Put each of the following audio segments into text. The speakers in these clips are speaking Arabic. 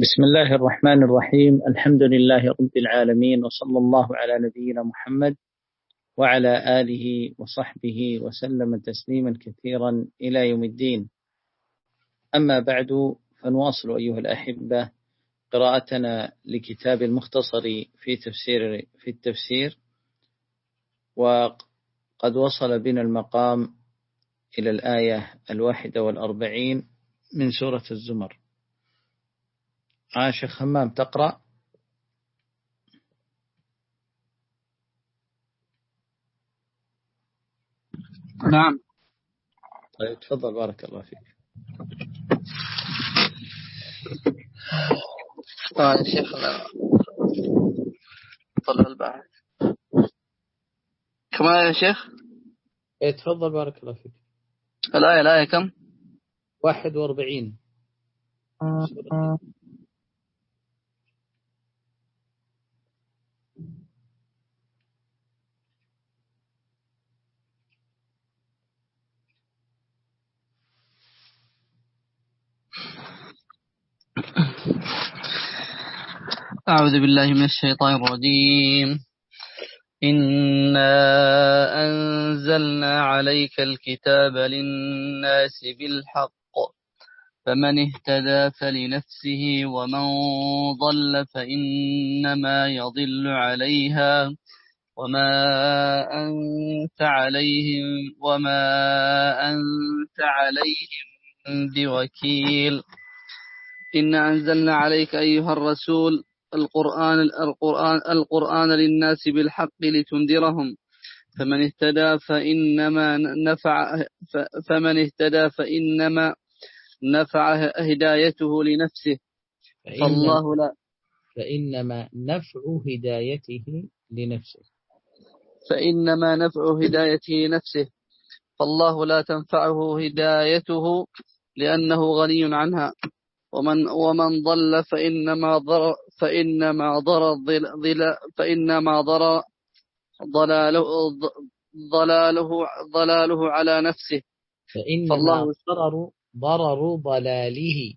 بسم الله الرحمن الرحيم. الحمد لله رب العالمين وصلى الله على نبينا محمد وعلى آله وصحبه وسلم تسليما كثيرا إلى يوم الدين. أما بعد فنواصل أيها الأحبة قراءتنا لكتاب المختصر في تفسير في التفسير وقد وصل بنا المقام إلى الآية الواحدة والأربعين من سورة الزمر. آه شيخ همام تقرأ. نعم. طيب تفضل بارك الله فيك. طيب شيخنا طلع البحث كم يا شيخ؟ إيه تفضل بارك الله فيك. الآية الآية كم؟ 41 أعوذ بالله من الشيطان الرجيم. إنا أنزلنا عليك الكتاب للناس بالحق. فمن اهتدى فلنفسه ومن ضل فإنما يضل عليها. وما أنت عليهم وما أنت عليهم بوكيل. إنا أنزلنا عليك أيها الرسول القرآن القرآن القرآن للناس بالحق لتنذرهم. فمن اهتدى فإنما نفع فمن اهتدى فإنما نفع هدايته لنفسه. فالله لا فإنما نفع هدايته لنفسه. فإنما نفع هدايته لنفسه. فالله لا تنفعه هدايته لأنه غني عنها. ومن ومن ضل فإنما ضر فإنما ضر ضل فإنما ضر ضلاله ضلاله ضلاله على نفسه. فإنما فالله ضرر ضرر ضلاله.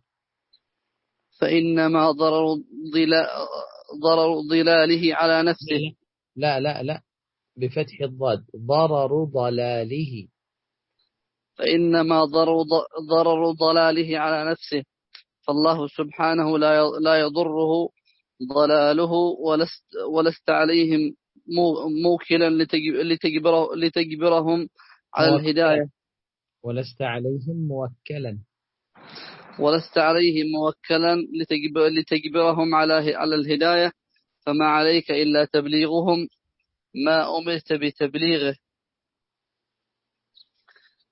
فإنما ضرر ضلا ضرر ضلاله على نفسه. لا لا لا بفتح الضاد. ضرر ضلاله. فإنما ضرر ضرر ضلاله على نفسه. فالله سبحانه لا لا يضره ضلاله ولست ولست عليهم موكلا لتجبره لتجبرهم على. الهداية. ولست عليهم موكلا. ولست عليهم موكلا لتجب لتجبرهم على على الهداية. فما عليك إلا تبليغهم. ما أمرت بتبليغه.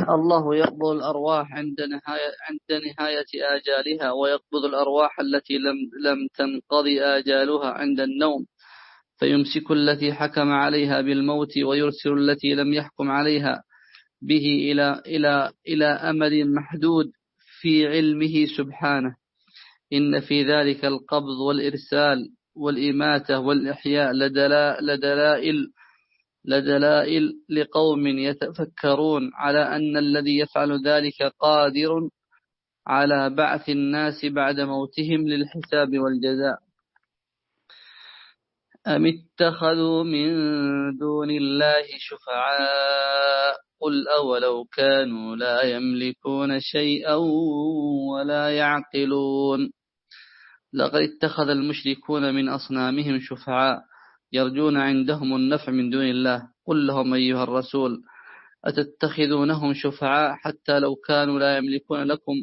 الله يقبض الأرواح عند نهاية عند نهاية آجالها ويقبض الأرواح التي لم لم تنقضي آجالها عند النوم. فيمسك التي حكم عليها بالموت ويرسل التي لم يحكم عليها به إلى إلى إلى أمد محدود في علمه سبحانه. إن في ذلك القبض والإرسال والإماتة والإحياء لدلائل لدلائل لقوم يتفكرون على أن الذي يفعل ذلك قادر على بعث الناس بعد موتهم للحساب والجزاء. أم اتخذوا من دون الله شفعاء؟ قل أولو كانوا لا يملكون شيئا ولا يعقلون. لقد اتخذ المشركون من أصنامهم شفعاء. يرجون عندهم النفع من دون الله. قل لهم أيها الرسول أتتخذونهم شفعاء حتى لو كانوا لا يملكون لكم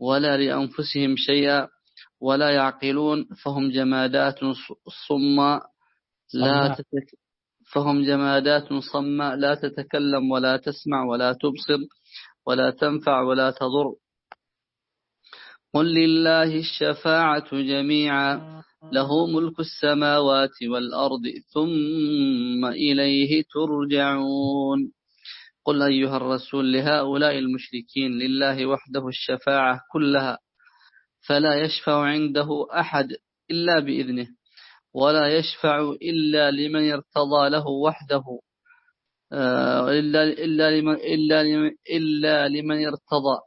ولا لأنفسهم شيئا ولا يعقلون؟ فهم جمادات صماء لا تتك فهم جمادات صماء لا تتكلم ولا تسمع ولا تبصر ولا تنفع ولا تضر. قل لله الشفاعة جميعا. له ملك السماوات والأرض ثم إليه ترجعون. قل أيها الرسول لهؤلاء المشركين لله وحده الشفاعة كلها فلا يشفع عنده أحد إلا بإذنه ولا يشفع إلا لمن ارتضى له وحده آه، إلا, إلا, لمن إلا, لمن إلا لمن ارتضى.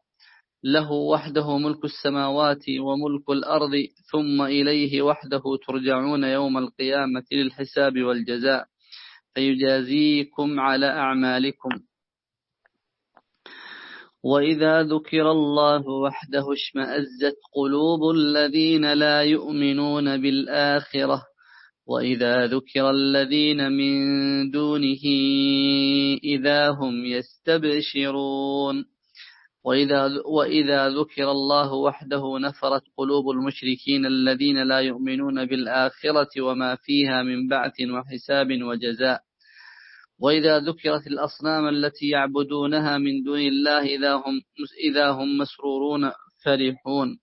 له وحده ملك السماوات وملك الأرض ثم إليه وحده ترجعون يوم القيامة للحساب والجزاء. فيجازيكم على أعمالكم. وإذا ذكر الله وحده اشمأزت قلوب الذين لا يؤمنون بالآخرة. وإذا ذكر الذين من دونه إذا هم يستبشرون. وإذا, وإذا ذكر الله وحده نفرت قلوب المشركين الذين لا يؤمنون بالآخرة وما فيها من بعث وحساب وجزاء. وإذا ذكرت الأصنام التي يعبدونها من دون الله إذا هم, إذا هم مسرورون فرحون.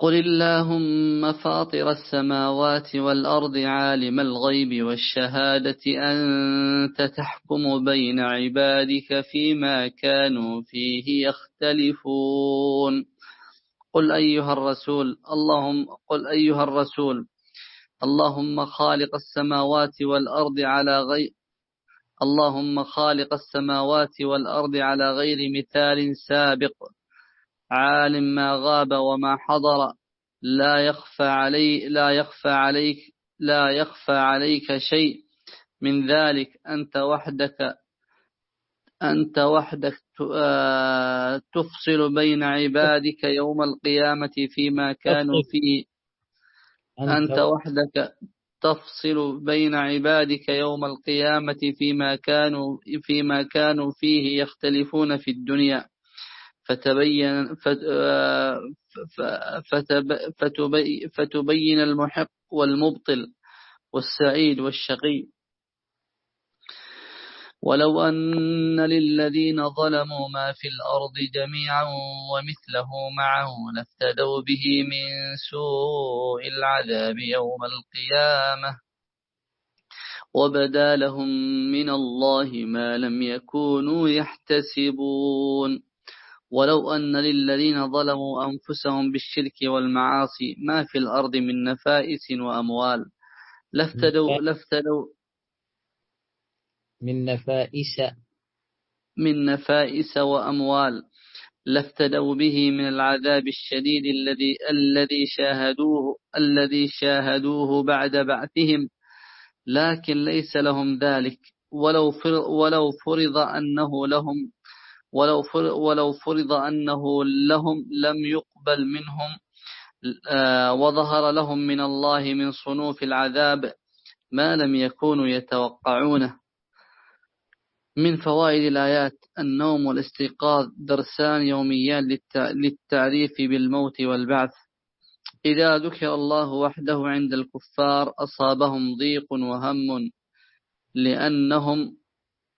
قل اللهم فاطر السماوات والأرض عالم الغيب والشهادة أنت تحكم بين عبادك فيما كانوا فيه يختلفون قل أيها الرسول اللهم قل أيها الرسول اللهم خالق السماوات والأرض على غير اللهم خالق السماوات والأرض على غير مثال سابق. عالم ما غاب وما حضر لا يخفى علي لا يخفى عليك لا يخفى عليك شيء. من ذلك أنت وحدك أنت وحدك آه، تفصل بين عبادك يوم القيامة فيما كانوا فيه. أنت وحدك تفصل بين عبادك يوم القيامة فيما كانوا فيما كانوا فيه يختلفون في الدنيا. فتبين فتبين المحق والمبطل والسعيد والشقي. ولو أن للذين ظلموا ما في الأرض جميعا ومثله معه لافتدوا به من سوء العذاب يوم القيامة. وبدا لهم من الله ما لم يكونوا يحتسبون. ولو أن للذين ظلموا أنفسهم بالشرك والمعاصي ما في الأرض من نفائس وأموال. لافتدوا لافتدوا من نفائس من نفائس وأموال. لافتدوا به من العذاب الشديد الذي الذي شاهدوه الذي شاهدوه بعد بعثهم. لكن ليس لهم ذلك. ولو ولو فرض أنه لهم ولو ولو فرض أنه لهم لم يقبل منهم آه، وظهر لهم من الله من صنوف العذاب ما لم يكونوا يتوقعونه. من فوائد الآيات النوم والاستيقاظ درسان يوميان للتعريف بالموت والبعث. إذا ذكر الله وحده عند الكفار أصابهم ضيق وهم لأنهم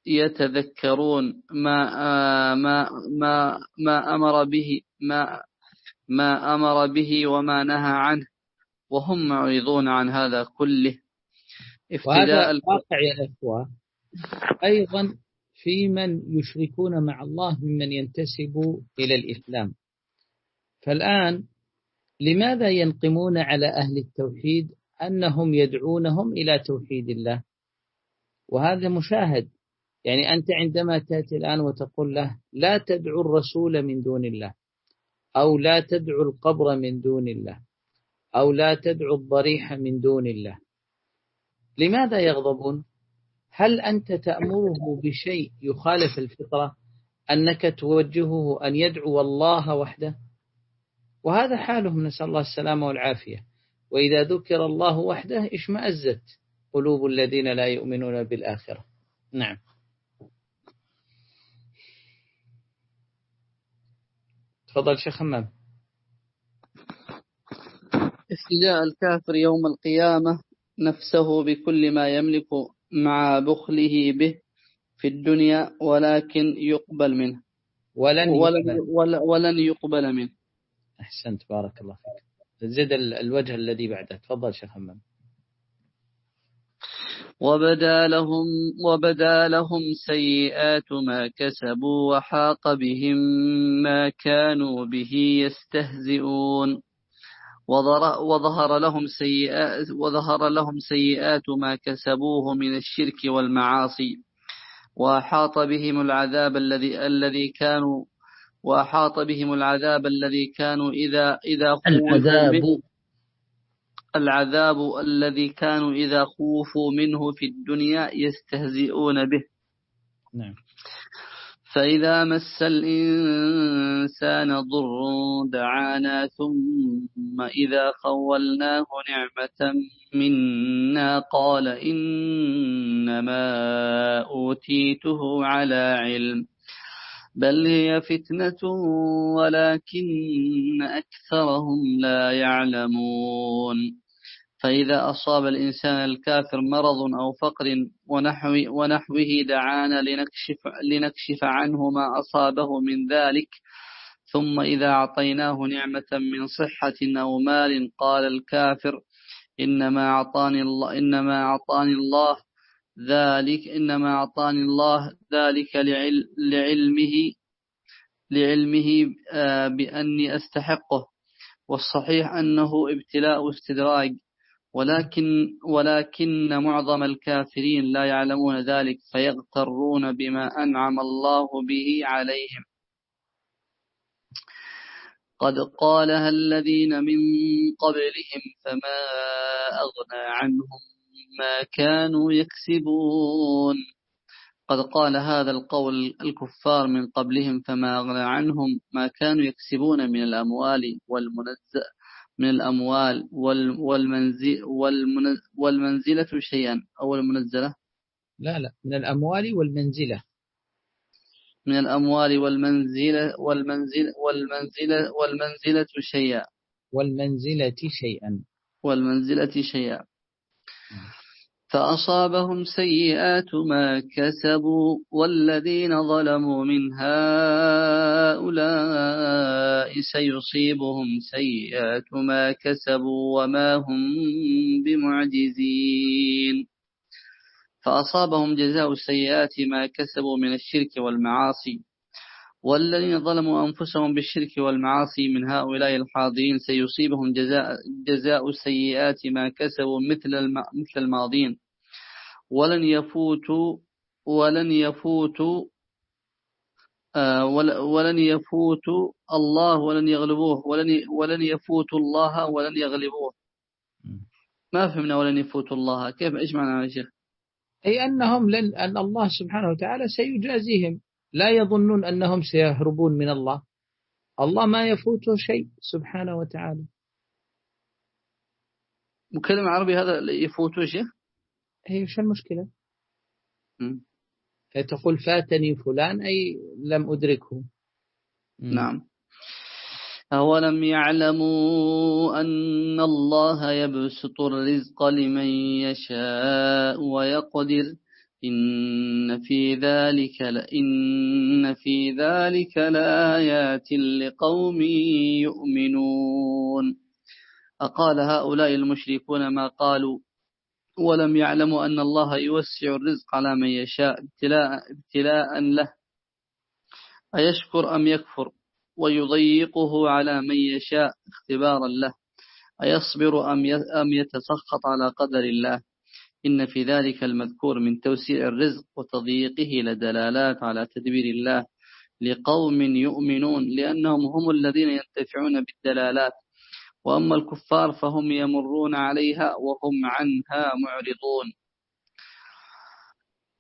يتذكرون ما ما ما ما أمر به ما ما أمر به وما نهى عنه. وهم معرضون عن هذا كله. وهذا الواقع يا إخوة. أيضا في من يشركون مع الله ممن ينتسب إلى الإسلام. فالآن لماذا ينقمون على أهل التوحيد أنهم يدعونهم إلى توحيد الله؟ وهذا مشاهد. يعني أنت عندما تأتي الآن وتقول له لا تدعو الرسول من دون الله أو لا تدعو القبر من دون الله أو لا تدعو الضريح من دون الله لماذا يغضبون؟ هل أنت تأمره بشيء يخالف الفطرة أنك توجهه أن يدعو الله وحده؟ وهذا حالهم نسأل الله السلامة والعافية. وإذا ذكر الله وحده اشمأزت قلوب الذين لا يؤمنون بالآخرة. نعم. تفضل شيخ حمام استجاء الكافر يوم القيامة نفسه بكل ما يملك مع بخله به في الدنيا ولكن يقبل منه. ولن ولن, ولن يقبل منه. أحسنت بارك الله فيك. زد الوجه الذي بعده. تفضل شيخ همام وبدا لهم وبدا لهم سيئات ما كسبوا وحاق بهم ما كانوا به يستهزئون. وظهر لهم سيئات وظهر لهم سيئات ما كسبوه من الشرك والمعاصي. وأحاط بهم العذاب الذي الذي كانوا وأحاط بهم العذاب الذي كانوا إذا إذا العذاب. العذاب الذي كانوا إذا خوفوا منه في الدنيا يستهزئون به. نعم. فإذا مس الإنسان ضر دعانا ثم إذا خولناه نعمة منا قال إنما أوتيته على علم. بل هي فتنة ولكن أكثرهم لا يعلمون. فإذا أصاب الإنسان الكافر مرض أو فقر ونحو ونحوه دعانا لنكشف, لنكشف عنه ما أصابه من ذلك. ثم إذا أعطيناه نعمة من صحة أو مال قال الكافر إنما أعطاني الله إنما أعطاني الله ذلك إنما أعطاني الله ذلك لعلمه لعلمه آه، بأني أستحقه. والصحيح أنه ابتلاء واستدراج ولكن ولكن معظم الكافرين لا يعلمون ذلك فيغترون بما أنعم الله به عليهم. قد قالها الذين من قبلهم فما أغنى عنهم ما كانوا يكسبون. قد قال هذا القول الكفار من قبلهم فما أغنى عنهم. ما كانوا يكسبون من الأموال والمنزل من الأموال والمنزل والمنزلة شيئا أو المنزلة؟ لا لا. من الأموال والمنزلة. من الأموال والمنزلة والمنزل والمنزلة والمنزلة شيئا. والمنزلة شيئا. والمنزلة شيئا. فأصابهم سيئات ما كسبوا والذين ظلموا من هؤلاء سيصيبهم سيئات ما كسبوا وما هم بمعجزين. فأصابهم جزاء السيئات ما كسبوا من الشرك والمعاصي. والذين ظلموا أنفسهم بالشرك والمعاصي من هؤلاء الحاضرين سيصيبهم جزاء, جزاء السيئات ما كسبوا مثل مثل الماضين. ولن يفوتوا ولن يفوتوا آه ولن يفوتوا الله ولن يغلبوه. ولن ولن يفوتوا الله ولن يغلبوه. ما فهمنا ولن يفوتوا الله. كيف إيش معنى يا شيخ؟ أي أنهم لن أن الله سبحانه وتعالى سيجازيهم. لا يظنون أنهم سيهربون من الله. الله ما يفوته شيء سبحانه وتعالى. مكلم عربي هذا يفوته شيء؟ هي شو المشكلة؟ تقول فاتني فلان أي لم أدركه. نعم. أولم يعلموا أن الله يبسط الرزق لمن يشاء ويقدر؟ إن في ذلك إن في ذلك لآيات لقوم يؤمنون. أقال هؤلاء المشركون ما قالوا؟ ولم يعلموا أن الله يوسع الرزق على من يشاء ابتلاء, ابتلاء له. أيشكر أم يكفر؟ ويضيقه على من يشاء اختبارا له. أيصبر أم يتسخط على قدر الله؟ إن في ذلك المذكور من توسيع الرزق وتضييقه لدلالات على تدبير الله لقوم يؤمنون لأنهم هم الذين ينتفعون بالدلالات. وأما الكفار فهم يمرون عليها وهم عنها معرضون.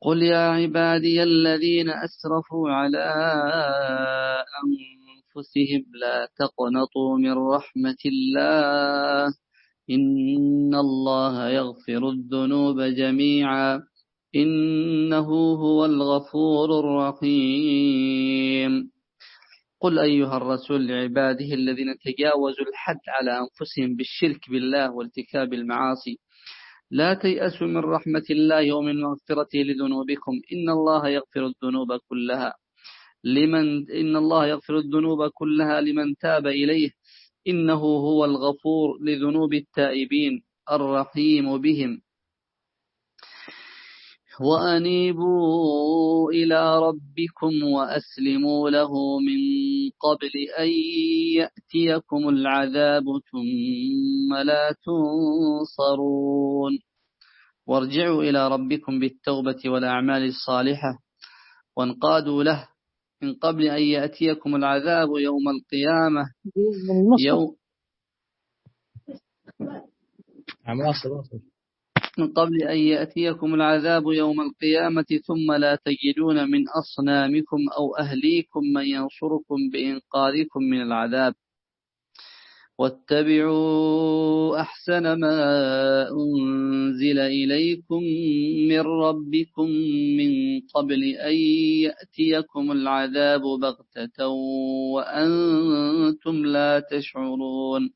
قل يا عبادي الذين أسرفوا على أنفسهم لا تقنطوا من رحمة الله. إن الله يغفر الذنوب جميعا إنه هو الغفور الرحيم. قل أيها الرسول لعباده الذين تجاوزوا الحد على أنفسهم بالشرك بالله وارتكاب المعاصي لا تيأسوا من رحمة الله ومن مغفرته لذنوبكم إن الله يغفر الذنوب كلها لمن إن الله يغفر الذنوب كلها لمن تاب إليه إنه هو الغفور لذنوب التائبين الرحيم بهم. وأنيبوا إلى ربكم وأسلموا له من قبل أن يأتيكم العذاب ثم لا تنصرون. وارجعوا إلى ربكم بالتوبة والأعمال الصالحة وانقادوا له من قبل أن يأتيكم العذاب يوم القيامة. يوم من قبل أن يأتيكم العذاب يوم القيامة ثم لا تجدون من أصنامكم أو أهليكم من ينصركم بإنقاذكم من العذاب. واتبعوا أحسن ما أنزل إليكم من ربكم من قبل أن يأتيكم العذاب بغتة وأنتم لا تشعرون.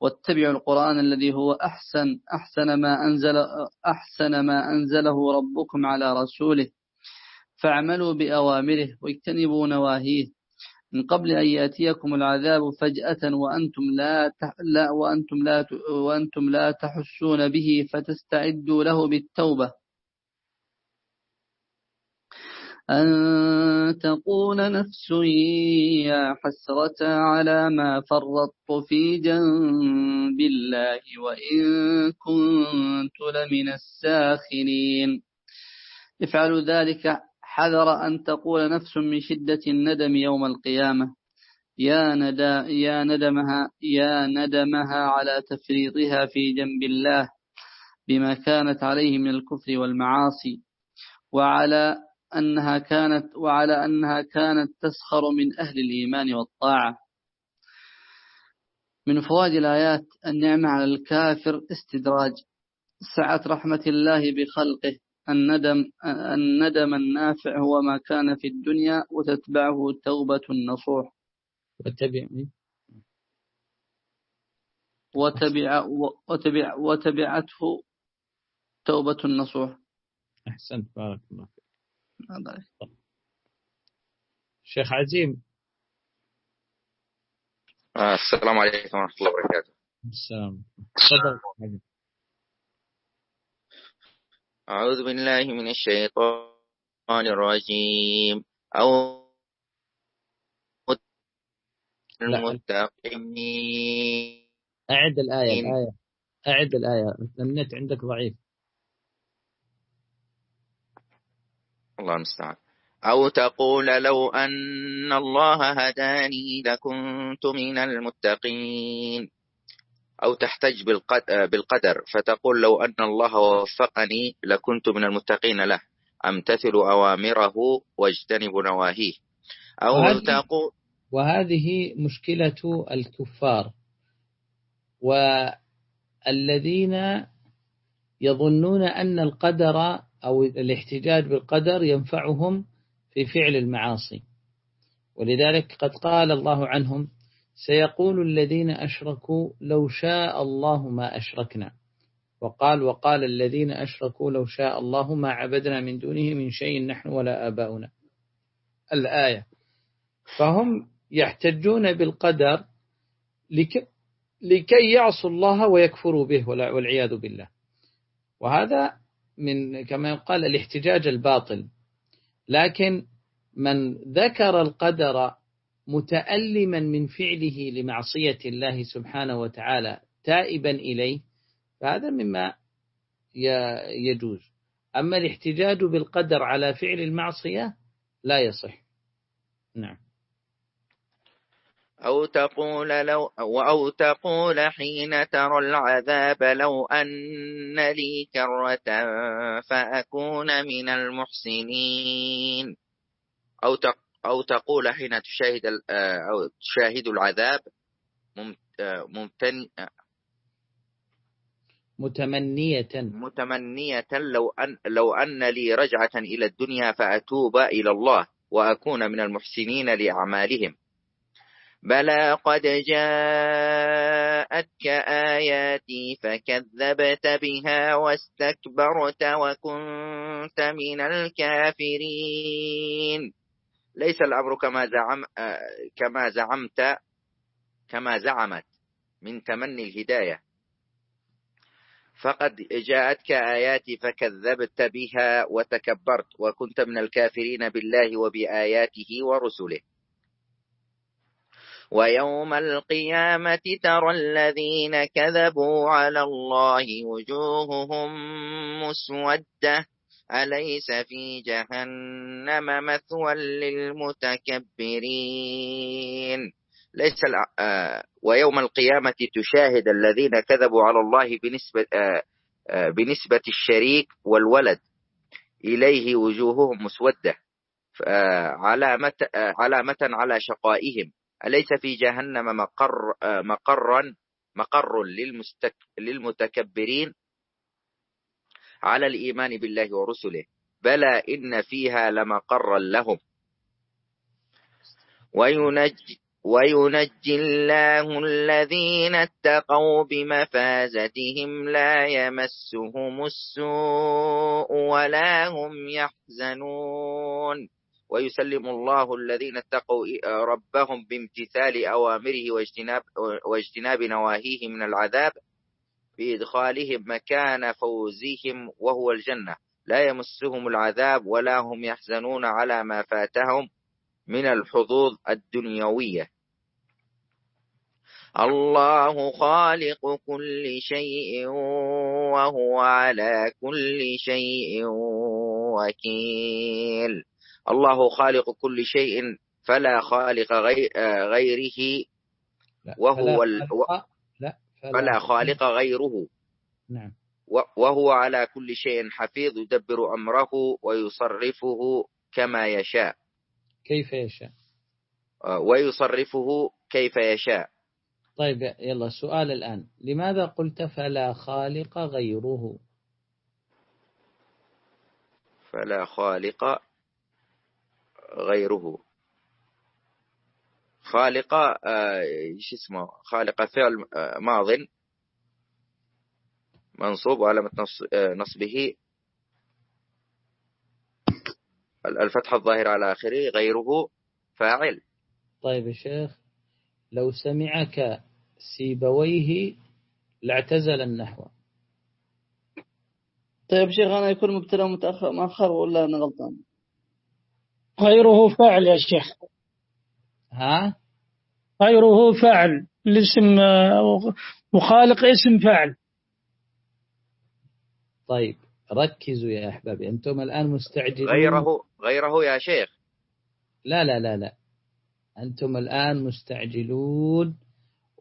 واتبعوا القرآن الذي هو أحسن أحسن ما أنزل أحسن ما أنزله ربكم على رسوله. فاعملوا بأوامره واجتنبوا نواهيه. من قبل أن يأتيكم العذاب فجأة وأنتم لا لا وأنتم لا وأنتم لا تحسون به فتستعدوا له بالتوبة. أن تقول نفس يا حسرة على ما فرطت في جنب الله وإن كنت لمن الساخرين افعلوا ذلك حذر أن تقول نفس من شدة الندم يوم القيامة. يا ندى يا ندمها يا ندمها على تفريطها في جنب الله بما كانت عليه من الكفر والمعاصي. وعلى أنها كانت وعلى أنها كانت تسخر من أهل الإيمان والطاعة. من فوائد الآيات النعمة على الكافر استدراج سعة رحمة الله بخلقه الندم الندم النافع هو ما كان في الدنيا وتتبعه توبة النصوح. وتبع وتبع وتبع وتبعته توبة النصوح. أحسنت بارك الله فيك. الله شيخ عزيم. آه السلام عليكم ورحمة الله وبركاته. السلام. تفضل. أعوذ بالله من الشيطان الرجيم. أو المتقين أعد الآية الآية. أعد الآية. النت عندك ضعيف. الله المستعان. أو تقول لو أن الله هداني لكنت من المتقين. أو تحتج بالقدر فتقول لو أن الله وفقني لكنت من المتقين له أمتثل أوامره واجتنب نواهيه. أو وهذه, تقول وهذه مشكلة الكفار. والذين يظنون أن القدر أو الاحتجاج بالقدر ينفعهم في فعل المعاصي. ولذلك قد قال الله عنهم سيقول الذين أشركوا لو شاء الله ما أشركنا. وقال وقال الذين أشركوا لو شاء الله ما عبدنا من دونه من شيء نحن ولا آباؤنا. الآية. فهم يحتجون بالقدر لكي يعصوا الله ويكفروا به والعياذ بالله. وهذا من كما يقال الاحتجاج الباطل. لكن من ذكر القدر متألما من فعله لمعصية الله سبحانه وتعالى تائبا إليه فهذا مما يجوز. أما الاحتجاج بالقدر على فعل المعصية لا يصح. نعم. أو تقول لو أو تقول حين ترى العذاب لو أن لي كرة فأكون من المحسنين. أو أو تقول حين تشاهد أو تشاهد العذاب ممتن متمنية. متمنية لو أن لو أن لي رجعة إلى الدنيا فأتوب إلى الله وأكون من المحسنين لأعمالهم. بلى قد جاءتك آياتي فكذبت بها واستكبرت وكنت من الكافرين. ليس الأمر كما زعم كما زعمت كما زعمت من تمني الهداية. فقد جاءتك آياتي فكذبت بها وتكبرت وكنت من الكافرين بالله وبآياته ورسله. ويوم القيامة ترى الذين كذبوا على الله وجوههم مسودة. أليس في جهنم مثوى للمتكبرين؟ ليس آه، ويوم القيامة تشاهد الذين كذبوا على الله بنسبة آه، آه، بنسبة الشريك والولد. إليه وجوههم مسودة علامة علامة على شقائهم. أليس في جهنم مقر مقرا مقر للمتكبرين؟ على الإيمان بالله ورسله. بلى إن فيها لمقرا لهم. وينجي وينجي الله الذين اتقوا بمفازتهم لا يمسهم السوء ولا هم يحزنون. ويسلم الله الذين اتقوا ربهم بامتثال أوامره واجتناب, واجتناب نواهيه من العذاب. بإدخالهم مكان فوزهم وهو الجنة. لا يمسهم العذاب ولا هم يحزنون على ما فاتهم من الحظوظ الدنيوية. الله خالق كل شيء وهو على كل شيء وكيل. الله خالق كل شيء فلا خالق غيره. وهو فلا, خالق غيره. نعم. وهو على كل شيء حفيظ يدبر أمره ويصرفه كما يشاء. كيف يشاء؟ ويصرفه كيف يشاء. طيب يلا سؤال الآن. لماذا قلت فلا خالق غيره؟ فلا خالق غيره. خالق إيش آه اسمه خالق فعل آه ماض منصوب وعلامة آه نصبه. الفتحة الظاهرة على آخره غيره فاعل. طيب يا شيخ لو سمعك سيبويه لاعتزل النحو. طيب شيخ أنا يكون مبتدأ متأخر مؤخر ولا أنا غلطان؟ غيره فاعل يا شيخ. ها؟ غيره فاعل الاسم وخالق اسم فاعل. طيب ركزوا يا أحبابي أنتم الآن مستعجلين. غيره غيره يا شيخ. لا لا لا لا. أنتم الآن مستعجلون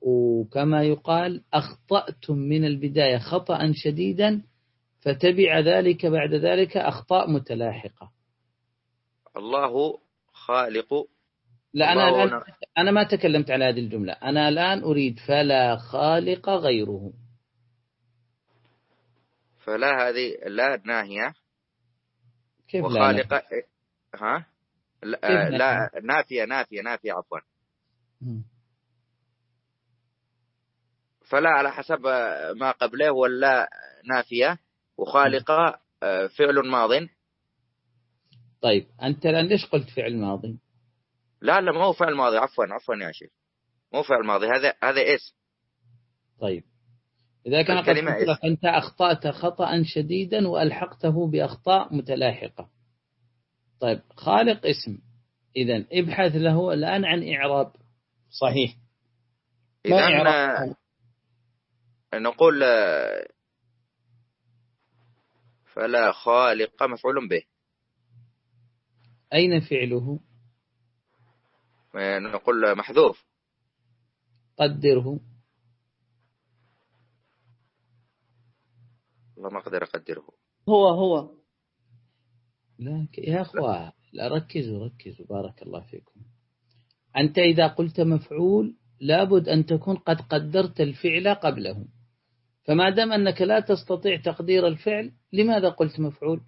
وكما يقال أخطأتم من البداية خطأ شديدا فتبع ذلك بعد ذلك أخطاء متلاحقة. الله خالق لا أنا الآن أنا ما تكلمت على هذه الجملة. أنا الآن أريد فلا خالق غيره. فلا هذه لا ناهية. كيف وخالق لا ها؟ لا, لا نافية نافية نافية عفوا. فلا على حسب ما قبله ولا نافية. وخالقة آه، فعل ماض. طيب أنت الآن ليش قلت فعل ماضي؟ لا لا ما هو فعل ماضي. عفوا عفوا يا شيخ. مو فعل ماضي. هذا هذا اسم. طيب. إذا كان قد أنت أخطأت خطأ شديدا وألحقته بأخطاء متلاحقة. طيب خالق اسم. إذا ابحث له الآن عن إعراب. صحيح. إذا نقول فلا خالق مفعول به. أين فعله؟ نقول محذوف. قدره. والله ما أقدر أقدره. هو هو. لا يا أخوة لا ركزوا ركزوا. بارك الله فيكم. أنت إذا قلت مفعول لابد أن تكون قد قدرت الفعل قبله. فما دام أنك لا تستطيع تقدير الفعل لماذا قلت مفعول؟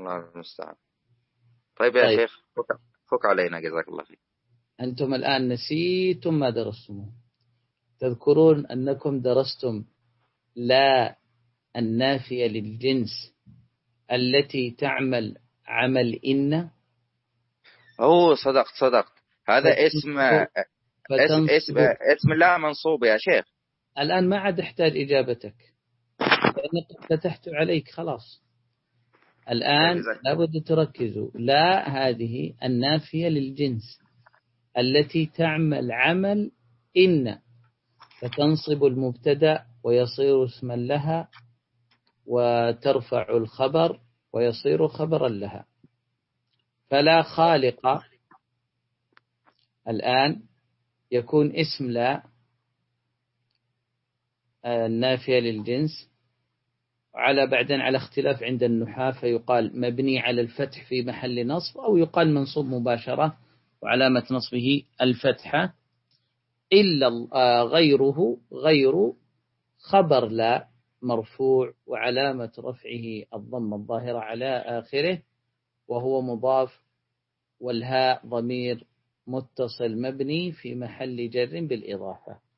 الله المستعان. طيب يا طيب. شيخ فك علينا جزاك الله خير. أنتم الآن نسيتم ما درستموه تذكرون أنكم درستم لا النافية للجنس التي تعمل عمل إن؟ هو صدقت صدقت. هذا اسم اسم اسم, اسم الله منصوب يا شيخ. الآن ما عاد احتاج إجابتك. لأنك فتحت عليك خلاص. الآن لابد تركزوا. لا هذه النافية للجنس التي تعمل عمل إن فتنصب المبتدأ ويصير اسما لها وترفع الخبر ويصير خبرا لها. فلا خالق الآن يكون اسم لا النافية للجنس على بعدين على اختلاف عند النحاة فيقال مبني على الفتح في محل نصب أو يقال منصوب مباشرة وعلامة نصبه الفتحة. إلا آه، غيره غير خبر لا مرفوع وعلامة رفعه الضم الظاهرة على آخره وهو مضاف والهاء ضمير متصل مبني في محل جر بالإضافة.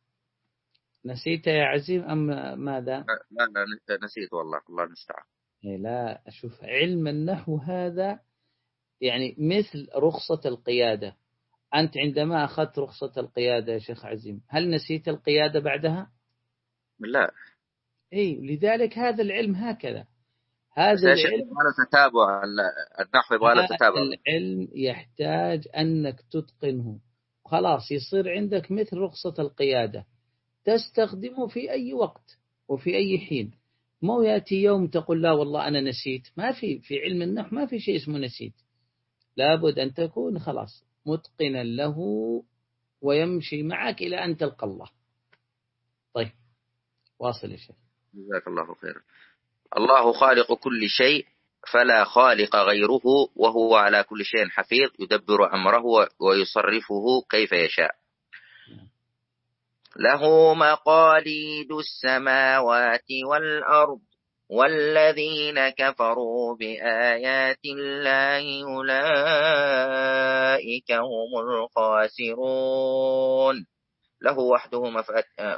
نسيت يا عزيم أم ماذا؟ لا لا نسيت والله الله المستعان. إيه، لا أشوف علم النحو هذا يعني مثل رخصة القيادة. أنت عندما أخذت رخصة القيادة يا شيخ عزيم هل نسيت القيادة بعدها؟ لا. أي لذلك هذا العلم هكذا. هذا العلم تتابع النحو يبغى له تتابع. العلم يحتاج أنك تتقنه. خلاص يصير عندك مثل رخصة القيادة. تستخدمه في أي وقت وفي أي حين. مو يأتي يوم تقول لا والله أنا نسيت. ما في في علم النحو ما في شيء اسمه نسيت. لابد أن تكون خلاص متقنا له ويمشي معك إلى أن تلقى الله. طيب واصل يا شيخ. جزاك الله خيرا. الله خالق كل شيء فلا خالق غيره وهو على كل شيء حفيظ يدبر أمره ويصرفه كيف يشاء. له مقاليد السماوات والأرض والذين كفروا بآيات الله أولئك هم الخاسرون. له وحده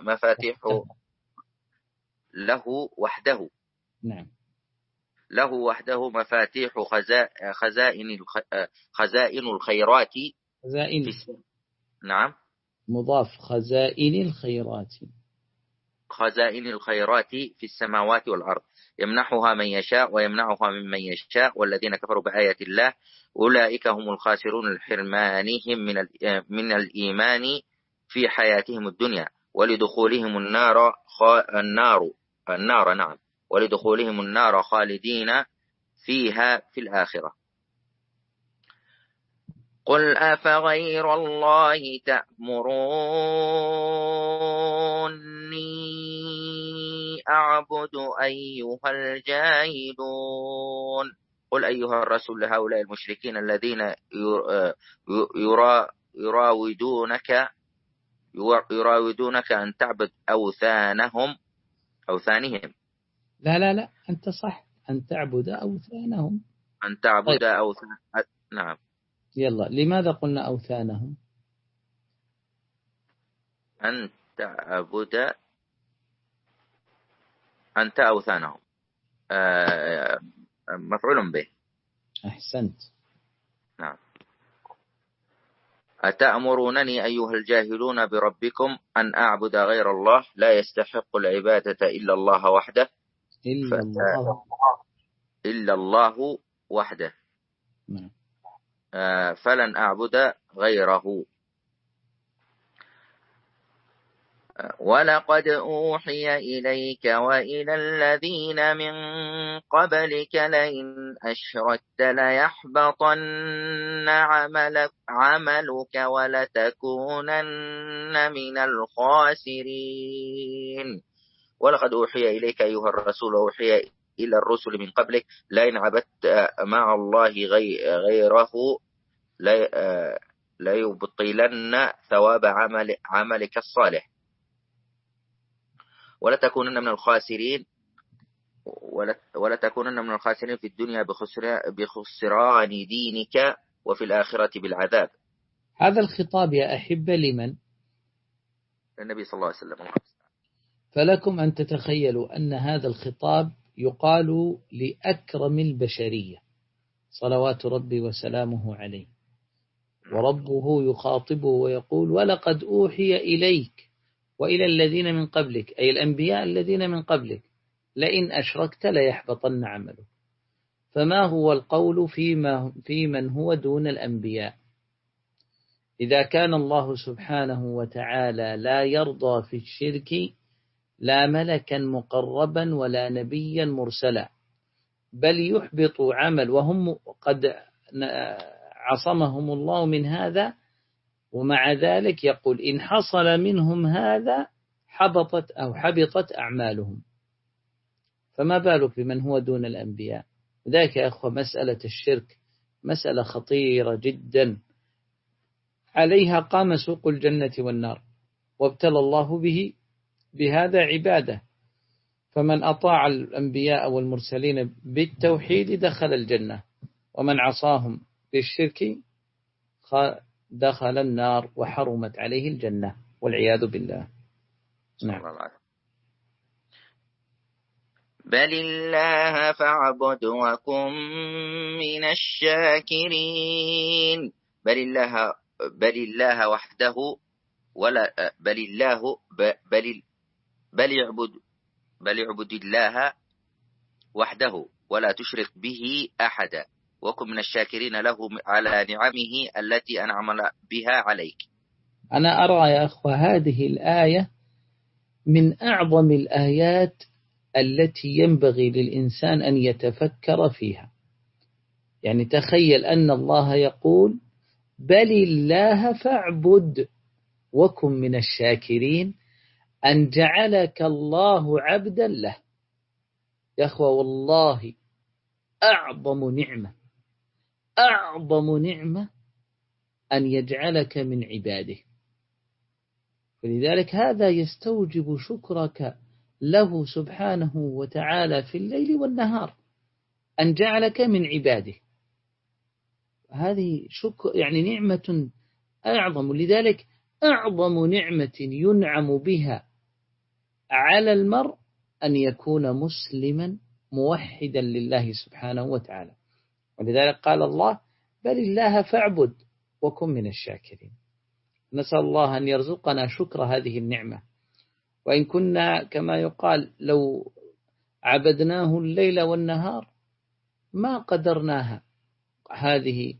مفاتيح له وحده. نعم. له وحده مفاتيح خزائن خزائن الخيرات. خزائن. نعم. مضاف خزائن الخيرات. خزائن الخيرات في السماوات والأرض. يمنحها من يشاء ويمنعها ممن يشاء والذين كفروا بآيات الله أولئك هم الخاسرون لحرمانهم من من الإيمان في حياتهم الدنيا. ولدخولهم النار النار النار نعم. ولدخولهم النار خالدين فيها في الآخرة. قل أفغير الله تأمروني أعبد أيها الجاهلون قل أيها الرسول لهؤلاء المشركين الذين يراودونك يراودونك أن تعبد أوثانهم أوثانهم. لا لا لا أنت صح أن تعبد أوثانهم. أن تعبد طيب. أوثان نعم. يلا لماذا قلنا أوثانهم؟ أن تعبد أنت أوثانهم آه، مفعول به. أحسنت. نعم. أتأمرونني أيها الجاهلون بربكم أن أعبد غير الله؟ لا يستحق العبادة إلا الله وحده. إلا الله. إلا الله وحده. فلن أعبد غيره. ولقد أوحي إليك وإلى الذين من قبلك لئن أشركت ليحبطن عملك, عملك ولتكونن من الخاسرين. ولقد أوحي إليك أيها الرسول أوحي إلى الرسل من قبلك لئن عبدت مع الله غيره ليبطلن ثواب عمل عملك الصالح. ولا تكونن من الخاسرين ولا, ولا تكونن من الخاسرين في الدنيا بخسران دينك وفي الآخرة بالعذاب. هذا الخطاب يا أحبة لمن؟ النبي صلى الله عليه وسلم. فلكم أن تتخيلوا أن هذا الخطاب يقال لأكرم البشرية صلوات ربي وسلامه عليه. وربه يخاطبه ويقول ولقد أوحي إليك وإلى الذين من قبلك أي الأنبياء الذين من قبلك لئن أشركت ليحبطن عملك. فما هو القول فيما في من هو دون الأنبياء؟ إذا كان الله سبحانه وتعالى لا يرضى في الشرك لا ملكا مقربا ولا نبيا مرسلا بل يحبط عمل وهم قد عصمهم الله من هذا ومع ذلك يقول إن حصل منهم هذا حبطت أو حبطت أعمالهم. فما بالك بمن هو دون الأنبياء؟ ذلك يا أخوة مسألة الشرك مسألة خطيرة جدا. عليها قام سوق الجنة والنار وابتلى الله به بهذا عبادة. فمن أطاع الأنبياء والمرسلين بالتوحيد دخل الجنة ومن عصاهم بالشرك دخل النار وحرمت عليه الجنة والعياذ بالله. نعم. بل الله فاعبد وكن من الشاكرين. بل الله بل الله وحده ولا بل الله بل بل يعبد بل يعبد الله وحده ولا تشرك به أحدا وكن من الشاكرين له على نعمه التي أنعم بها عليك. أنا أرى يا أخوة هذه الآية من أعظم الآيات التي ينبغي للإنسان أن يتفكر فيها. يعني تخيل أن الله يقول بل الله فاعبد وكن من الشاكرين أن جعلك الله عبدا له. يا أخوة والله أعظم نعمة أعظم نعمة أن يجعلك من عباده. فلذلك هذا يستوجب شكرك له سبحانه وتعالى في الليل والنهار أن جعلك من عباده. هذه شكر يعني نعمة أعظم. لذلك أعظم نعمة ينعم بها على المرء أن يكون مسلما موحدا لله سبحانه وتعالى. ولذلك قال الله بل الله فاعبد وكن من الشاكرين. نسأل الله أن يرزقنا شكر هذه النعمة. وإن كنا كما يقال لو عبدناه الليل والنهار ما قدرناها هذه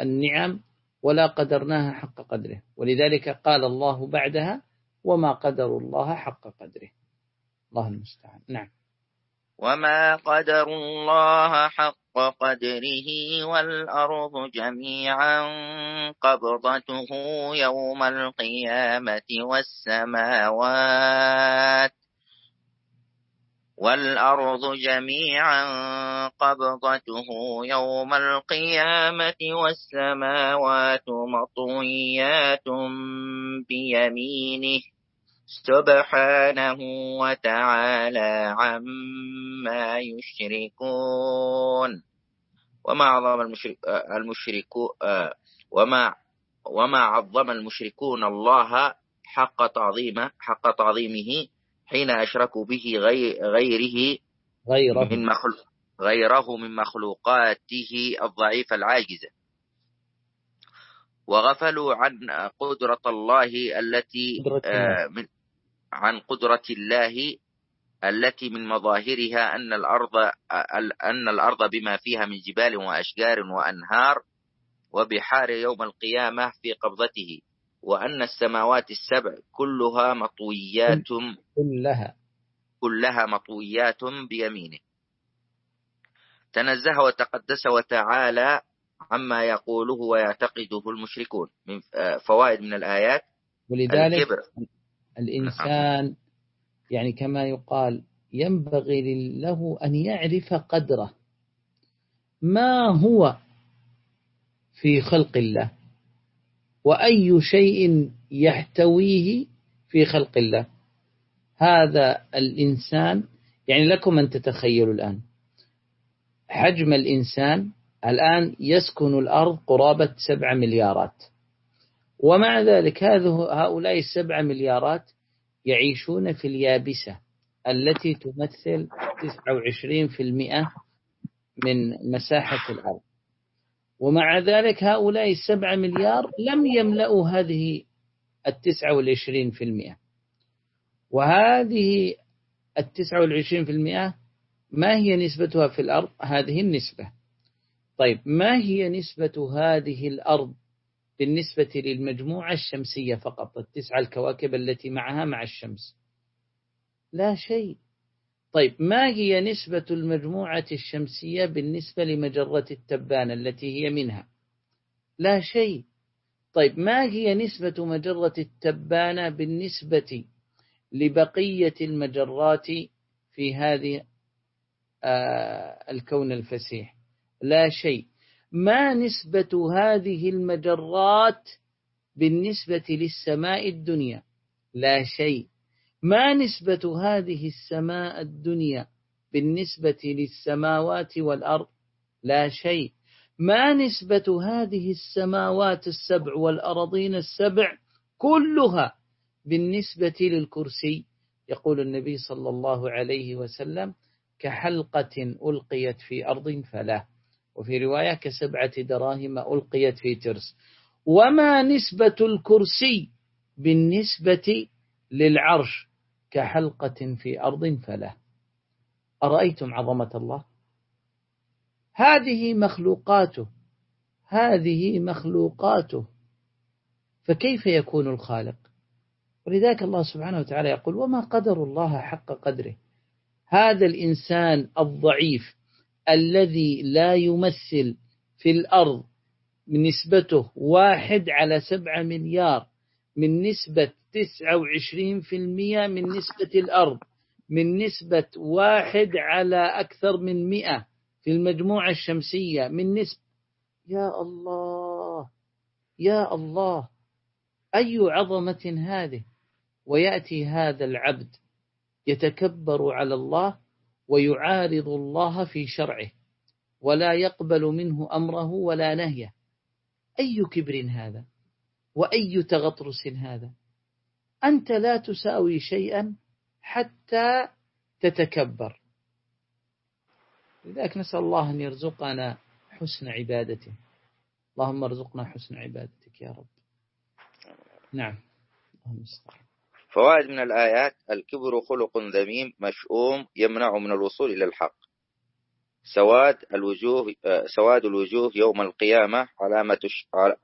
النعم ولا قدرناها حق قدره. ولذلك قال الله بعدها وما قدر الله حق قدره. الله المستعان. نعم. وما قدر الله حق قدره والأرض جميعا قبضته يوم القيامة والسماوات والأرض جميعا قبضته يوم القيامة والسماوات مطويات بيمينه سبحانه وتعالى عما يشركون. وما عظم المشرك المشركون وما وما عظم المشركون الله حق تعظيمه حق تعظيمه حين أشركوا به غيره غيره. من مخلوق غيره من مخلوقاته الضعيفة العاجزة. وغفلوا عن قدرة الله التي من عن قدرة الله التي من مظاهرها أن الأرض أن الأرض بما فيها من جبال وأشجار وأنهار وبحار يوم القيامة في قبضته وأن السماوات السبع كلها مطويات كلها. كلها مطويات بيمينه. تنزه وتقدس وتعالى عما يقوله ويعتقده المشركون من فوائد من الآيات. ولذلك الكبر. الإنسان يعني كما يقال ينبغي له أن يعرف قدره. ما هو في خلق الله؟ وأي شيء يحتويه في خلق الله؟ هذا الإنسان يعني لكم أن تتخيلوا الآن. حجم الإنسان الآن يسكن الأرض قرابة سبع مليارات. ومع ذلك هؤلاء السبع مليارات يعيشون في اليابسة التي تمثل 29% من مساحة الأرض. ومع ذلك هؤلاء السبعة مليار لم يملأوا هذه التسعة والعشرين في المئة. وهذه التسعة والعشرين في المئة ما هي نسبتها في الأرض؟ هذه النسبة. طيب ما هي نسبة هذه الأرض بالنسبة للمجموعة الشمسية فقط التسعة الكواكب التي معها مع الشمس. لا شيء. طيب ما هي نسبة المجموعة الشمسية بالنسبة لمجرة التبان التي هي منها؟ لا شيء. طيب ما هي نسبة مجرة التبانة بالنسبة لبقية المجرات في هذه آه، الكون الفسيح؟ لا شيء. ما نسبة هذه المجرات بالنسبة للسماء الدنيا؟ لا شيء. ما نسبة هذه السماء الدنيا بالنسبة للسماوات والأرض؟ لا شيء. ما نسبة هذه السماوات السبع والأرضين السبع كلها بالنسبة للكرسي؟ يقول النبي صلى الله عليه وسلم كحلقة ألقيت في أرض فلا. وفي رواية كسبعة دراهم ألقيت في ترس. وما نسبة الكرسي بالنسبة للعرش كحلقة في أرض فلا أرأيتم عظمة الله؟ هذه مخلوقاته هذه مخلوقاته. فكيف يكون الخالق؟ ولذلك الله سبحانه وتعالى يقول وما قدر الله حق قدره. هذا الإنسان الضعيف الذي لا يمثل في الأرض نسبته واحد على سبعة مليار من نسبة تسعة وعشرين في المية من نسبة الأرض من نسبة واحد على أكثر من مئة في المجموعة الشمسية من نسبة يا الله! يا الله! أي عظمة هذه؟ ويأتي هذا العبد يتكبر على الله ويعارض الله في شرعه ولا يقبل منه أمره ولا نهيه. أي كبر هذا؟ وأي تغطرس هذا؟ أنت لا تساوي شيئا حتى تتكبر. لذلك نسأل الله أن يرزقنا حسن عبادته. اللهم ارزقنا حسن عبادتك يا رب. نعم. اللهم فوائد من الآيات الكبر خلق ذميم مشؤوم يمنع من الوصول إلى الحق. سواد الوجوه سواد الوجوه يوم القيامة علامة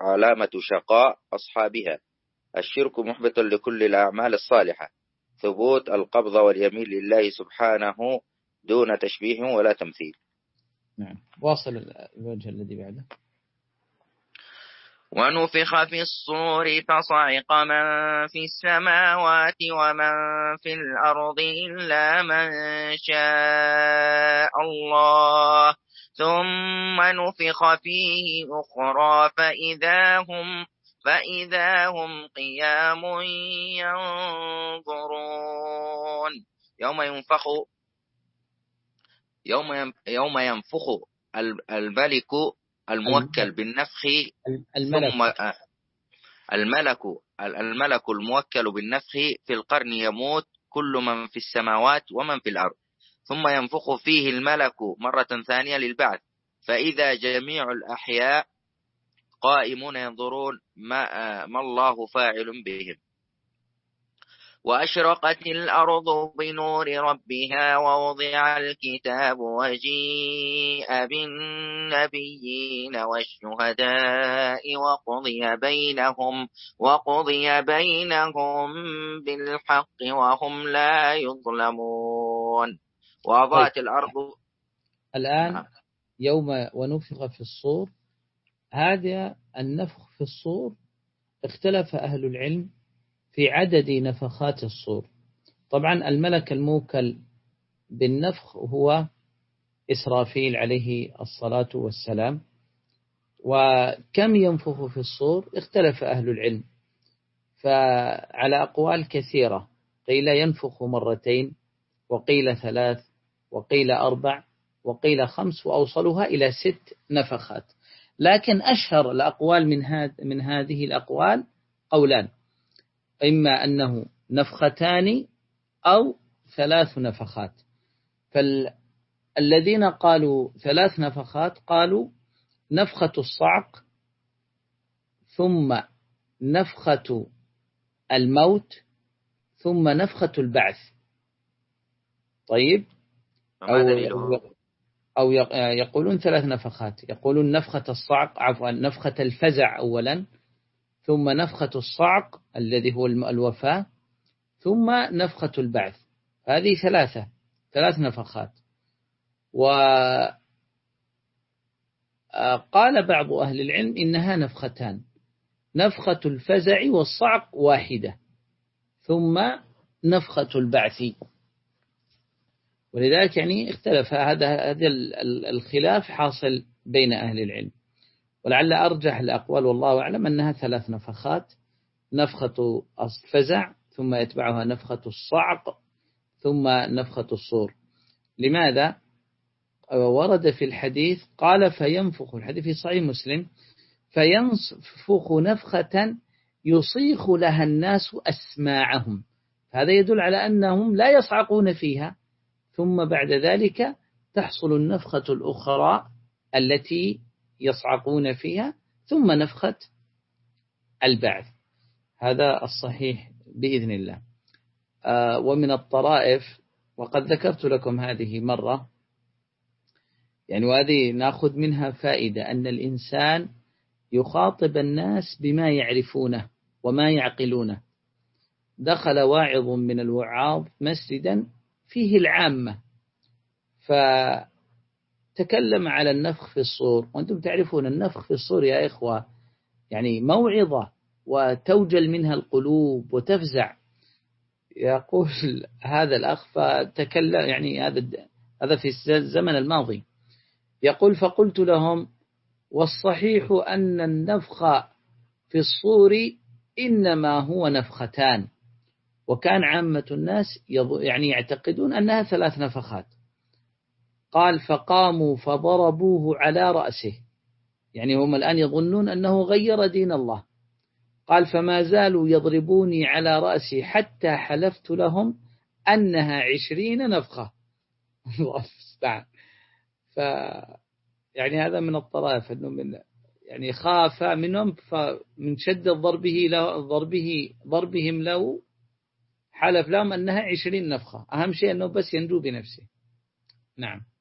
علامة شقاء أصحابها. الشرك محبط لكل الأعمال الصالحة. ثبوت القبض واليمين لله سبحانه دون تشبيه ولا تمثيل. نعم. واصل الوجه الذي بعده. ونفخ في الصور فصعق من في السماوات ومن في الأرض إلا من شاء الله. ثم نفخ فيه أخرى فإذا هم فإذا هم قيام ينظرون. يوم ينفخ يوم ينفخ الملك الموكل بالنفخ الملك. ثم الملك الملك الموكل بالنفخ في القرن يموت كل من في السماوات ومن في الأرض. ثم ينفخ فيه الملك مرة ثانية للبعث. فإذا جميع الأحياء قائمون ينظرون ما, ما الله فاعل بهم. وأشرقت الأرض بنور ربها ووضع الكتاب وجيء بالنبيين والشهداء وقضي بينهم وقضي بينهم بالحق وهم لا يظلمون وأضاءت طيب. الأرض الآن نعم. يوم ونفخ في الصور هذا النفخ في الصور اختلف أهل العلم في عدد نفخات الصور. طبعا الملك الموكل بالنفخ هو إسرافيل عليه الصلاة والسلام. وكم ينفخ في الصور؟ اختلف أهل العلم. فعلى أقوال كثيرة. قيل ينفخ مرتين وقيل ثلاث وقيل أربع وقيل خمس وأوصلها إلى ست نفخات. لكن أشهر الأقوال من, هذ من هذه الأقوال قولان. إما أنه نفختان أو ثلاث نفخات. فالذين قالوا ثلاث نفخات قالوا نفخة الصعق ثم نفخة الموت ثم نفخة البعث. طيب؟ أو, أو يقولون ثلاث نفخات. يقولون نفخة الصعق عفوا نفخة الفزع أولا ثم نفخة الصعق الذي هو الوفاة ثم نفخة البعث. هذه ثلاثة ثلاث نفخات. وقال بعض أهل العلم إنها نفختان. نفخة الفزع والصعق واحدة. ثم نفخة البعث. ولذلك يعني اختلف هذا هذا الخلاف حاصل بين أهل العلم. ولعل أرجح الأقوال والله أعلم أنها ثلاث نفخات. نفخة الفزع ثم يتبعها نفخة الصعق ثم نفخة الصور. لماذا؟ ورد في الحديث قال فينفخ الحديث في صحيح مسلم فينفخ نفخة يصيخ لها الناس أسماعهم. هذا يدل على أنهم لا يصعقون فيها. ثم بعد ذلك تحصل النفخة الأخرى التي يصعقون فيها ثم نفخة البعث. هذا الصحيح بإذن الله. آه، ومن الطرائف وقد ذكرت لكم هذه مرة يعني وهذه ناخذ منها فائدة أن الإنسان يخاطب الناس بما يعرفونه وما يعقلونه. دخل واعظ من الوعاظ مسجدا فيه العامة فتكلم على النفخ في الصور وأنتم تعرفون النفخ في الصور يا إخوة يعني موعظة وتوجل منها القلوب وتفزع. يقول هذا الأخ فتكلم يعني هذا هذا في الزمن الماضي. يقول فقلت لهم والصحيح أن النفخ في الصور إنما هو نفختان. وكان عامة الناس يعني يعتقدون أنها ثلاث نفخات. قال فقاموا فضربوه على رأسه. يعني هم الآن يظنون أنه غير دين الله. قال فما زالوا يضربوني على رأسي حتى حلفت لهم أنها عشرين نفخة. الله المستعان. ف يعني هذا من الطرائف أنه من يعني خاف منهم فمن شدة ضربه ضربه ضربهم له حلف لهم أنها عشرين نفخة. أهم شيء أنه بس ينجو بنفسه. نعم.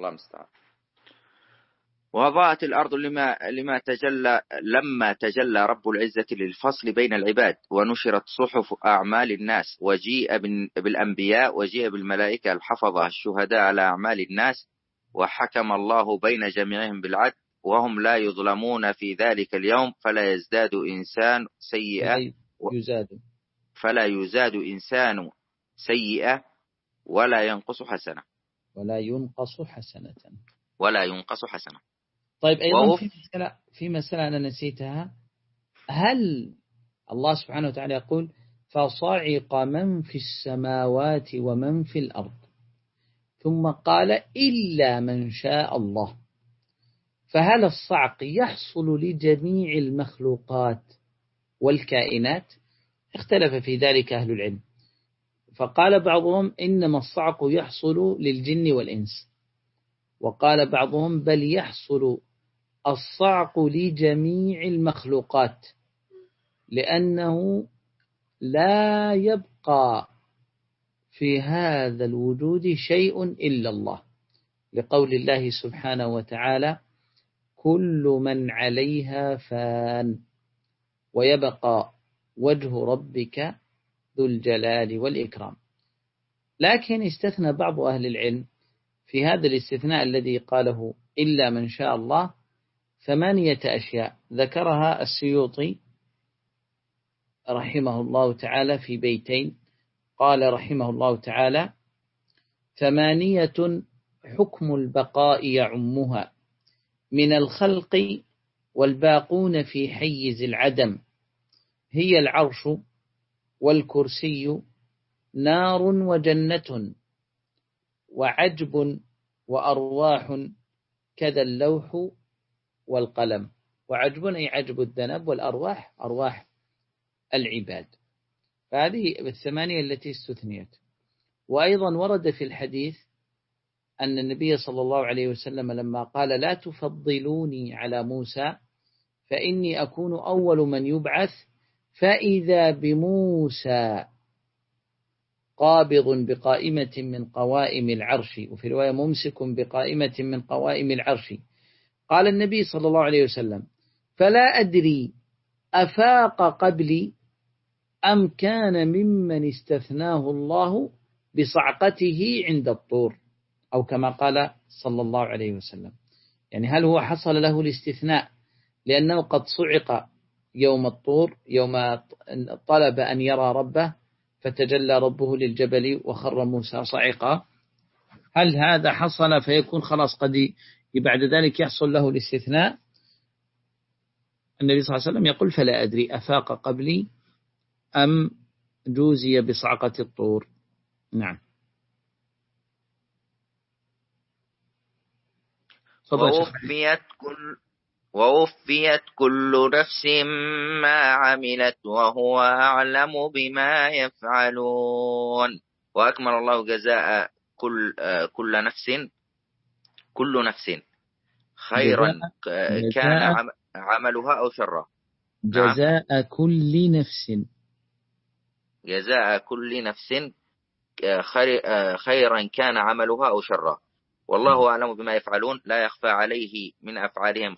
الله المستعان. وأضاءت الأرض لما, لما تجلى لما تجلى رب العزة للفصل بين العباد ونشرت صحف أعمال الناس وجيء بالأنبياء وجيء بالملائكة الحفظة الشهداء على أعمال الناس وحكم الله بين جميعهم بالعدل وهم لا يظلمون في ذلك اليوم فلا يزداد إنسان سيئة يزاد. فلا يزاد إنسان سيئة ولا ينقص حسنة. ولا ينقص حسنة. ولا ينقص حسنة. طيب أيضا في مسألة, في مسألة أنا نسيتها. هل الله سبحانه وتعالى يقول فصعق من في السماوات ومن في الأرض؟ ثم قال إلا من شاء الله. فهل الصعق يحصل لجميع المخلوقات والكائنات؟ اختلف في ذلك أهل العلم. فقال بعضهم إنما الصعق يحصل للجن والإنس. وقال بعضهم بل يحصل الصعق لجميع المخلوقات لأنه لا يبقى في هذا الوجود شيء إلا الله. لقول الله سبحانه وتعالى كل من عليها فان ويبقى وجه ربك ذو الجلال والإكرام. لكن استثنى بعض أهل العلم في هذا الاستثناء الذي قاله إلا من شاء الله ثمانية أشياء ذكرها السيوطي رحمه الله تعالى في بيتين. قال رحمه الله تعالى ثمانية حكم البقاء يعمها من الخلق والباقون في حيز العدم. هي العرش والكرسي نار وجنة وعجب وأرواح كذا اللوح والقلم. وعجب أي عجب الذنب والأرواح أرواح العباد. فهذه الثمانية التي استثنيت. وأيضا ورد في الحديث أن النبي صلى الله عليه وسلم لما قال لا تفضلوني على موسى فإني أكون أول من يبعث فإذا بموسى قابض بقائمة من قوائم العرش وفي رواية ممسك بقائمة من قوائم العرش قال النبي صلى الله عليه وسلم فلا أدري أفاق قبلي أم كان ممن استثناه الله بصعقته عند الطور. أو كما قال صلى الله عليه وسلم. يعني هل هو حصل له الاستثناء لأنه قد صعق يوم الطور يوم طلب أن يرى ربه فتجلى ربه للجبل وخر موسى صعقا هل هذا حصل فيكون خلاص قد بعد ذلك يحصل له الاستثناء؟ النبي صلى الله عليه وسلم يقول فلا أدري أفاق قبلي أم جوزي بصعقة الطور. نعم. ووفيت كل ووفيت كل نفس ما عملت وهو أعلم بما يفعلون. وأكمل الله جزاء كل كل نفس كل نفس خيرا كان عملها أو شرا نعم. جزاء كل نفس. جزاء كل نفس خيرا كان عملها أو شرا والله أعلم بما يفعلون لا يخفى عليه من أفعالهم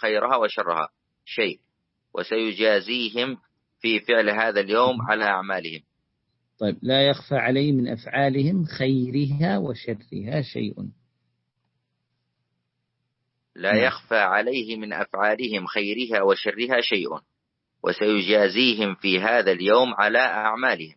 خيرها وشرها. شيء. وسيجازيهم في فعل هذا اليوم على أعمالهم. طيب لا يخفى عليه من أفعالهم خيرها وشرها. شيء. لا نعم. يخفى عليه من أفعالهم خيرها وشرها. شيء. وسيجازيهم في هذا اليوم على أعمالهم.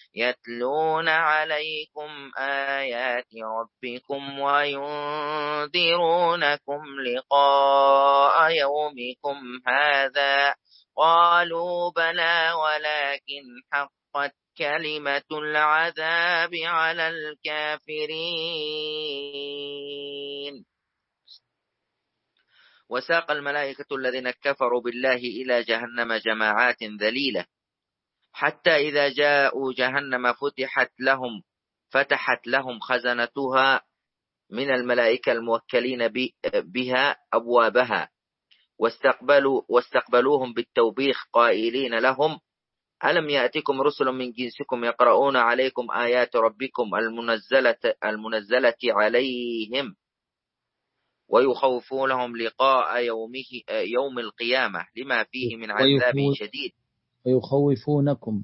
يتلون عليكم آيات ربكم وينذرونكم لقاء يومكم هذا قالوا بلى ولكن حقت كلمة العذاب على الكافرين وساق الملائكة الذين كفروا بالله إلى جهنم جماعات ذليلة حتى إذا جاءوا جهنم فتحت لهم فتحت لهم خزنتها من الملائكة الموكلين بها أبوابها. واستقبلوا واستقبلوهم بالتوبيخ قائلين لهم ألم يأتكم رسل من جنسكم يقرؤون عليكم آيات ربكم المنزلة, المنزلة عليهم؟ ويخوفونهم لقاء يومه يوم القيامة لما فيه من عذاب شديد. ويخوفونكم.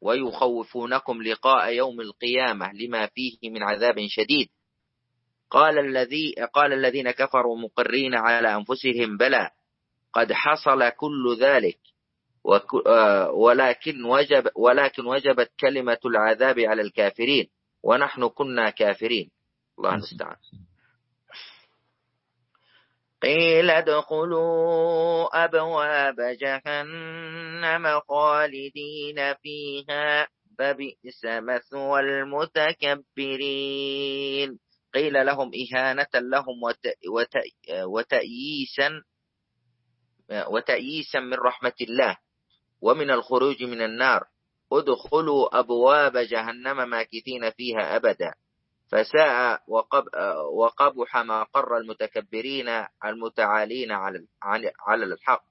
ويخوفونكم لقاء يوم القيامة لما فيه من عذاب شديد. قال الذي قال الذين كفروا مقرين على أنفسهم بلى قد حصل كل ذلك ولكن وجب ولكن وجبت كلمة العذاب على الكافرين ونحن كنا كافرين. الله المستعان. قيل ادخلوا أبواب جهنم خالدين فيها فبئس مثوى المتكبرين. قيل لهم إهانة لهم وتأييسا وتأييسا من رحمة الله ومن الخروج من النار. ادخلوا أبواب جهنم ماكثين فيها أبدا. فساء وقب وقبح ما قر المتكبرين المتعالين على على الحق.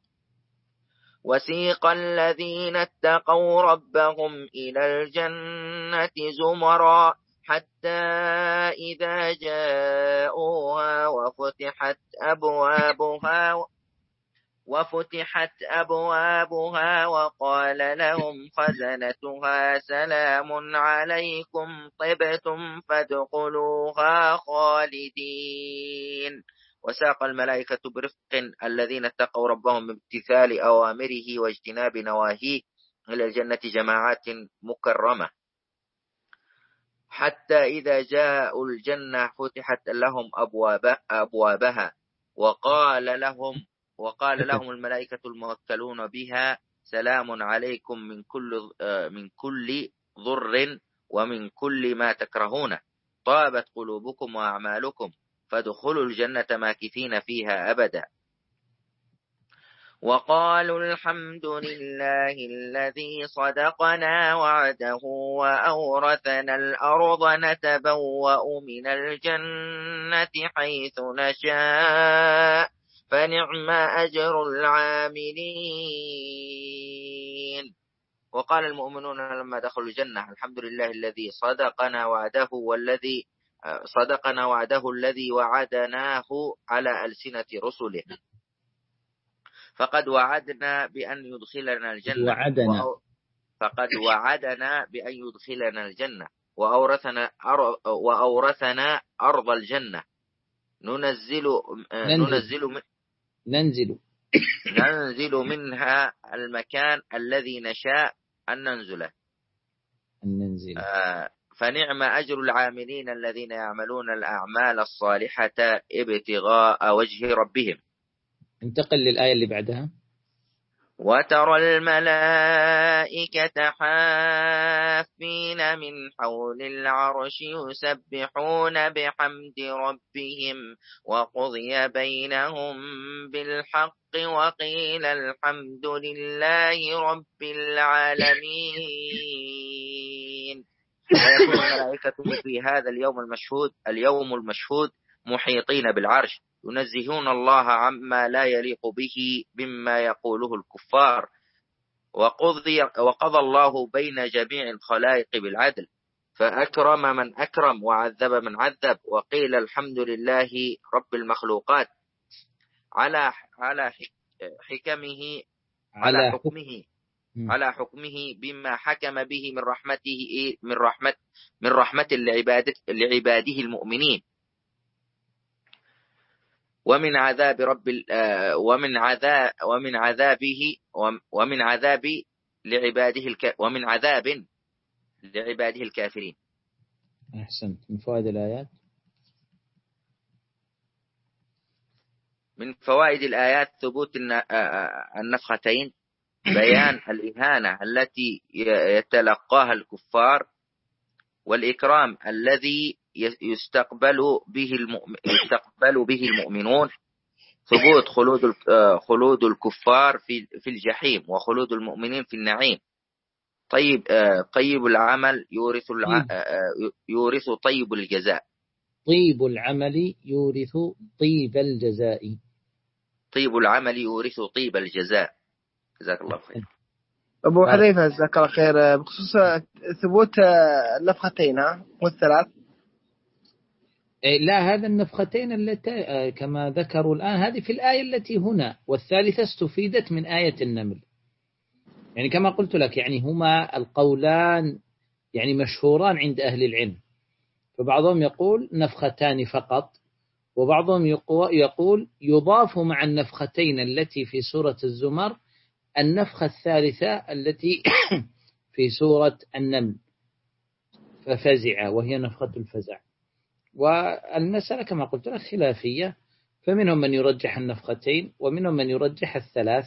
وسيق الذين اتقوا ربهم إلى الجنة زمرا حتى إذا جاءوها وفتحت أبوابها وفتحت أبوابها وقال لهم خزنتها سلام عليكم طبتم فادخلوها خالدين. وساق الملائكة برفق الذين اتقوا ربهم بامتثال أوامره واجتناب نواهيه إلى الجنة جماعات مكرمة. حتى إذا جاءوا الجنة فتحت لهم أبواب أبوابها وقال لهم وقال لهم الملائكة الموكلون بها سلام عليكم من كل من كل ضر ومن كل ما تكرهون. طابت قلوبكم وأعمالكم فادخلوا الجنة ماكثين فيها أبدا. وقالوا الحمد لله الذي صدقنا وعده وأورثنا الأرض نتبوأ من الجنة حيث نشاء. فنعم أجر العاملين. وقال المؤمنون لما دخلوا الجنة الحمد لله الذي صدقنا وعده والذي صدقنا وعده الذي وعدناه على ألسنة رسله. فقد وعدنا بأن يدخلنا الجنة. وعدنا. فقد وعدنا بأن يدخلنا الجنة. وأورثنا وأورثنا أرض الجنة. ننزل. ننزل من ننزل. ننزل منها المكان الذي نشاء أن ننزله. أن ننزل. آه، فنعم أجر العاملين الذين يعملون الأعمال الصالحة ابتغاء وجه ربهم. انتقل للآية اللي بعدها. وترى الملائكة حافين من حول العرش يسبحون بحمد ربهم وقضي بينهم بالحق وقيل الحمد لله رب العالمين. ويكون الملائكة في هذا اليوم المشهود اليوم المشهود محيطين بالعرش. ينزهون الله عما لا يليق به مما يقوله الكفار. وقضي وقضى الله بين جميع الخلائق بالعدل. فأكرم من أكرم وعذب من عذب. وقيل الحمد لله رب المخلوقات. على على حكمه على حكمه. على حكمه بما حكم به من رحمته من رحمة من رحمة لعباده لعباده المؤمنين. ومن عذاب رب آه، ومن عذاب ومن عذابه ومن عذاب لعباده الك ومن عذاب لعباده الكافرين. أحسنت. من فوائد الآيات؟ من فوائد الآيات ثبوت آه، آه، النفختين. بيان الإهانة التي يتلقاها الكفار والإكرام الذي يستقبل به المؤمن يستقبل به المؤمنون ثبوت خلود آه، خلود الكفار في في الجحيم وخلود المؤمنين في النعيم. طيب آه، طيب العمل يورث الع... آه، يورث طيب الجزاء. طيب العمل يورث طيب الجزاء. طيب العمل يورث طيب الجزاء. جزاك الله خير. أبو حذيفة جزاك الله خير. بخصوص ثبوت النفختين ها والثلاث. لا هذا النفختين التي آه، كما ذكروا الآن هذه في الآية التي هنا والثالثة استفيدت من آية النمل. يعني كما قلت لك يعني هما القولان يعني مشهوران عند أهل العلم. فبعضهم يقول نفختان فقط وبعضهم يقول يضاف مع النفختين التي في سورة الزمر النفخة الثالثة التي في سورة النمل. ففزع وهي نفخة الفزع. والمسألة كما قلت لك خلافية. فمنهم من يرجح النفختين ومنهم من يرجح الثلاث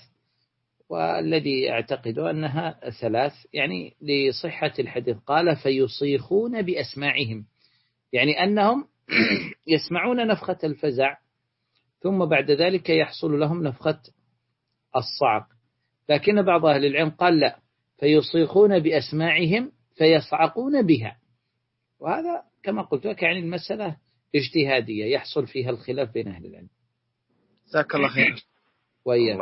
والذي أعتقد أنها ثلاث يعني لصحة الحديث. قال فيصيخون بأسماعهم يعني أنهم يسمعون نفخة الفزع ثم بعد ذلك يحصل لهم نفخة الصعق. لكن بعض أهل العلم قال لا فيصيخون بأسماعهم فيصعقون بها. وهذا كما قلت لك يعني المسألة اجتهادية يحصل فيها الخلاف بين أهل العلم. جزاك الله خير. وإياك.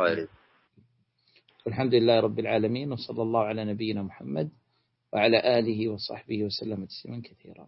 الحمد لله رب العالمين وصلى الله على نبينا محمد وعلى آله وصحبه وسلم تسليما كثيرا.